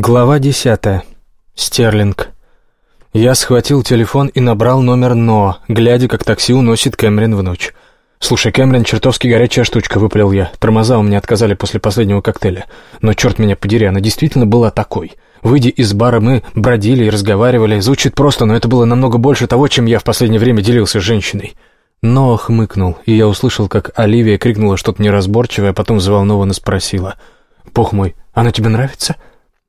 Глава десятая. Стерлинг. Я схватил телефон и набрал номер «Но», глядя, как такси уносит Кэмерин в ночь. «Слушай, Кэмерин, чертовски горячая штучка», — выпалил я. Тормоза у меня отказали после последнего коктейля. Но, черт меня подери, она действительно была такой. Выйдя из бара, мы бродили и разговаривали. Звучит просто, но это было намного больше того, чем я в последнее время делился с женщиной. Но хмыкнул, и я услышал, как Оливия крикнула что-то неразборчивое, а потом взволнованно спросила. «Бог мой, она тебе нравится?»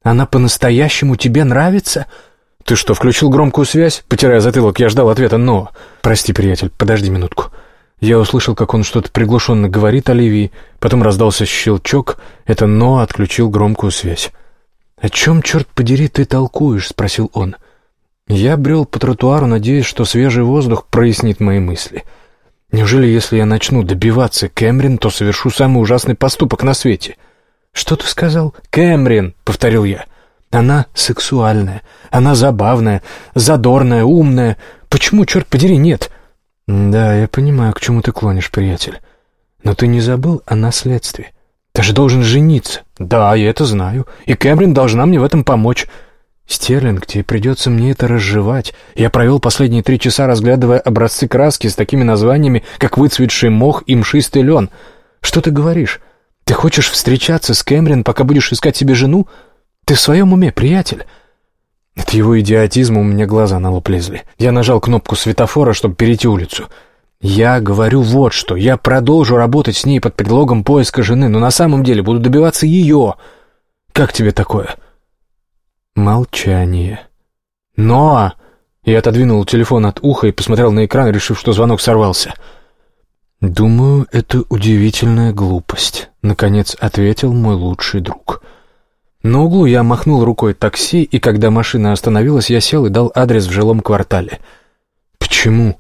Она по-настоящему тебе нравится?» «Ты что, включил громкую связь?» Потирая затылок, я ждал ответа «но». «Прости, приятель, подожди минутку». Я услышал, как он что-то приглушенно говорит Оливии, потом раздался щелчок, это «но» отключил громкую связь. «О чем, черт подери, ты толкуешь?» — спросил он. Я брел по тротуару, надеясь, что свежий воздух прояснит мои мысли. Неужели, если я начну добиваться Кэмрин, то совершу самый ужасный поступок на свете — «Что ты сказал?» «Кэмрин», — повторил я. «Она сексуальная, она забавная, задорная, умная. Почему, черт подери, нет?» «Да, я понимаю, к чему ты клонишь, приятель. Но ты не забыл о наследстве. Ты же должен жениться». «Да, я это знаю. И Кэмрин должна мне в этом помочь». «Стерлинг, тебе придется мне это разжевать. Я провел последние три часа, разглядывая образцы краски с такими названиями, как выцветший мох и мшистый лен. Что ты говоришь? Ты хочешь встречаться с Кэмерин, пока будешь искать себе жену? Ты в своем уме, приятель?» От его идиотизма у меня глаза на лоб лезли. Я нажал кнопку светофора, чтобы перейти улицу. «Я говорю вот что. Я продолжу работать с ней под предлогом поиска жены, но на самом деле буду добиваться ее. Как тебе такое?» Молчание. «Но!» Я отодвинул телефон от уха и посмотрел на экран, решив, что звонок сорвался. «Но!» «Думаю, это удивительная глупость», — наконец ответил мой лучший друг. На углу я махнул рукой такси, и когда машина остановилась, я сел и дал адрес в жилом квартале. «Почему?»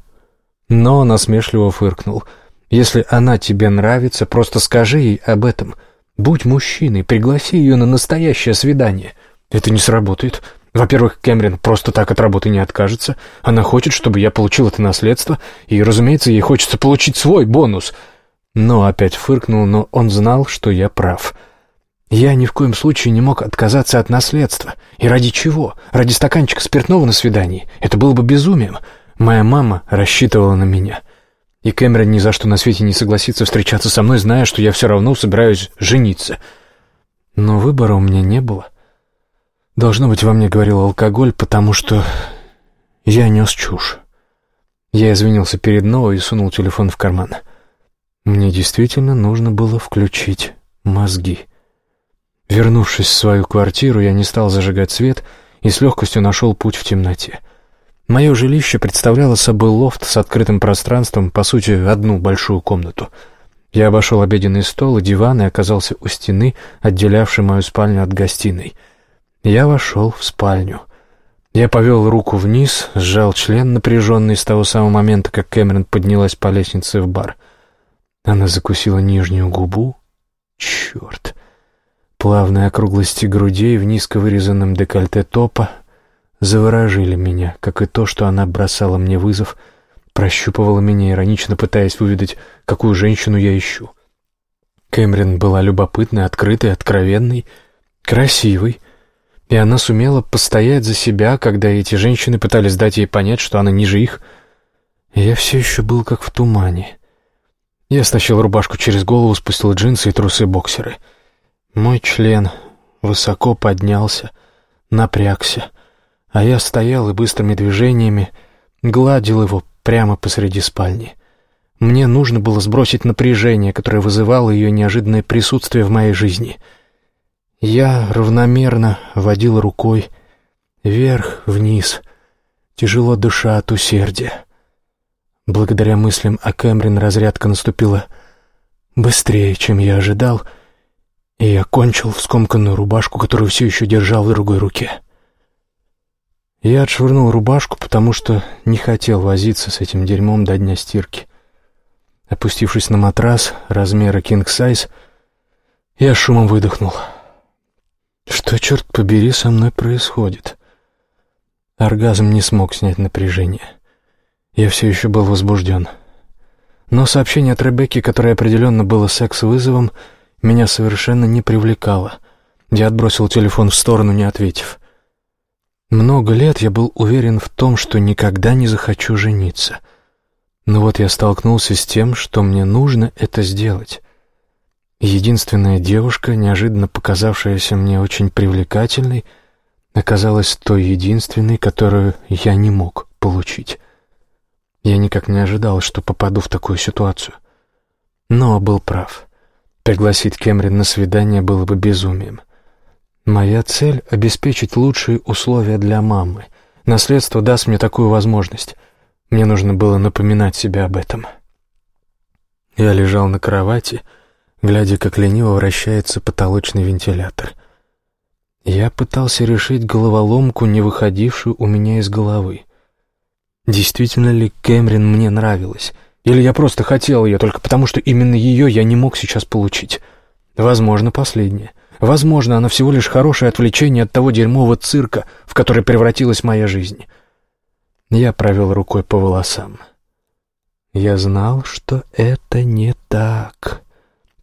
Но насмешливо фыркнул. «Если она тебе нравится, просто скажи ей об этом. Будь мужчиной, пригласи ее на настоящее свидание. Это не сработает. Во-первых, Кэмерин просто так от работы не откажется. Она хочет, чтобы я получил это наследство, и, разумеется, ей хочется получить свой бонус. Но опять фыркнул, но он знал, что я прав. Я ни в коем случае не мог отказаться от наследства. И ради чего? Ради стаканчика спиртного на свидании. Это было бы безумием. Моя мама рассчитывала на меня. И Кэмерон ни за что на свете не согласится встречаться со мной, зная, что я все равно собираюсь жениться. Но выбора у меня не было. — Должно быть, во мне говорил алкоголь, потому что я нес чушь. Я извинился перед Ноа и сунул телефон в карман. Мне действительно нужно было включить мозги. Вернувшись в свою квартиру, я не стал зажигать свет и с легкостью нашел путь в темноте. Мое жилище представляло собой лофт с открытым пространством, по сути, одну большую комнату. Я обошел обеденный стол и диван и оказался у стены, отделявшей мою спальню от гостиной — я вошел в спальню. Я повел руку вниз, сжал член, напряженный с того самого момента, как Кэмерон поднялась по лестнице в бар. Она закусила нижнюю губу. Черт! Плавные округлости грудей в низко вырезанном декольте топа заворожили меня, как и то, что она бросала мне вызов, прощупывала меня, иронично пытаясь выведать, какую женщину я ищу. Кэмерон была любопытной, открытой, откровенной, красивой, и она сумела постоять за себя, когда эти женщины пытались дать ей понять, что она ниже их. я все еще был как в тумане. Я стащил рубашку через голову, спустил джинсы и трусы-боксеры. Мой член высоко поднялся, напрягся, а я стоял и быстрыми движениями гладил его прямо посреди спальни. Мне нужно было сбросить напряжение, которое вызывало ее неожиданное присутствие в моей жизни — я равномерно водил рукой вверх-вниз, тяжело дыша от усердия. Благодаря мыслям о Кэмрин разрядка наступила быстрее, чем я ожидал, и я кончил в скомканную рубашку, которую все еще держал в другой руке. Я отшвырнул рубашку, потому что не хотел возиться с этим дерьмом до дня стирки. Опустившись на матрас размера кинг-сайз, я шумом выдохнул — что, черт побери, со мной происходит? Оргазм не смог снять напряжение. Я все еще был возбужден. Но сообщение от Ребекки, которое определенно было секс-вызовом, меня совершенно не привлекало. Я отбросил телефон в сторону, не ответив. Много лет я был уверен в том, что никогда не захочу жениться. Но вот я столкнулся с тем, что мне нужно это сделать. Единственная девушка, неожиданно показавшаяся мне очень привлекательной, оказалась той единственной, которую я не мог получить. Я никак не ожидал, что попаду в такую ситуацию. Но был прав. Пригласить Кэмрин на свидание было бы безумием. Моя цель — обеспечить лучшие условия для мамы. Наследство даст мне такую возможность. Мне нужно было напоминать себе об этом. Я лежал на кровати, глядя, как лениво вращается потолочный вентилятор. Я пытался решить головоломку, не выходившую у меня из головы. Действительно ли Кэмрин мне нравилась? Или я просто хотел ее, только потому что именно ее я не мог сейчас получить? Возможно, последнее. Возможно, она всего лишь хорошее отвлечение от того дерьмового цирка, в который превратилась моя жизнь. Я провел рукой по волосам. Я знал, что это не так.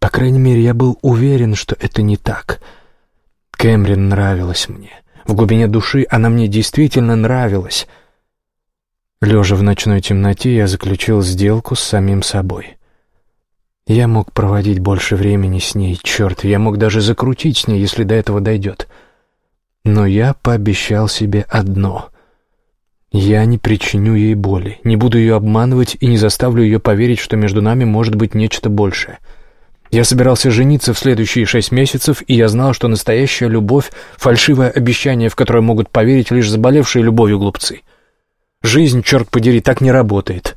По крайней мере, я был уверен, что это не так. Кэмрин нравилась мне. В глубине души она мне действительно нравилась. Лежа в ночной темноте, я заключил сделку с самим собой. Я мог проводить больше времени с ней, черт, я мог даже закрутить с ней, если до этого дойдет. Но я пообещал себе одно. Я не причиню ей боли, не буду ее обманывать и не заставлю ее поверить, что между нами может быть нечто большее. Я собирался жениться в следующие шесть месяцев, и я знал, что настоящая любовь — фальшивое обещание, в которое могут поверить лишь заболевшие любовью глупцы. Жизнь, черт подери, так не работает.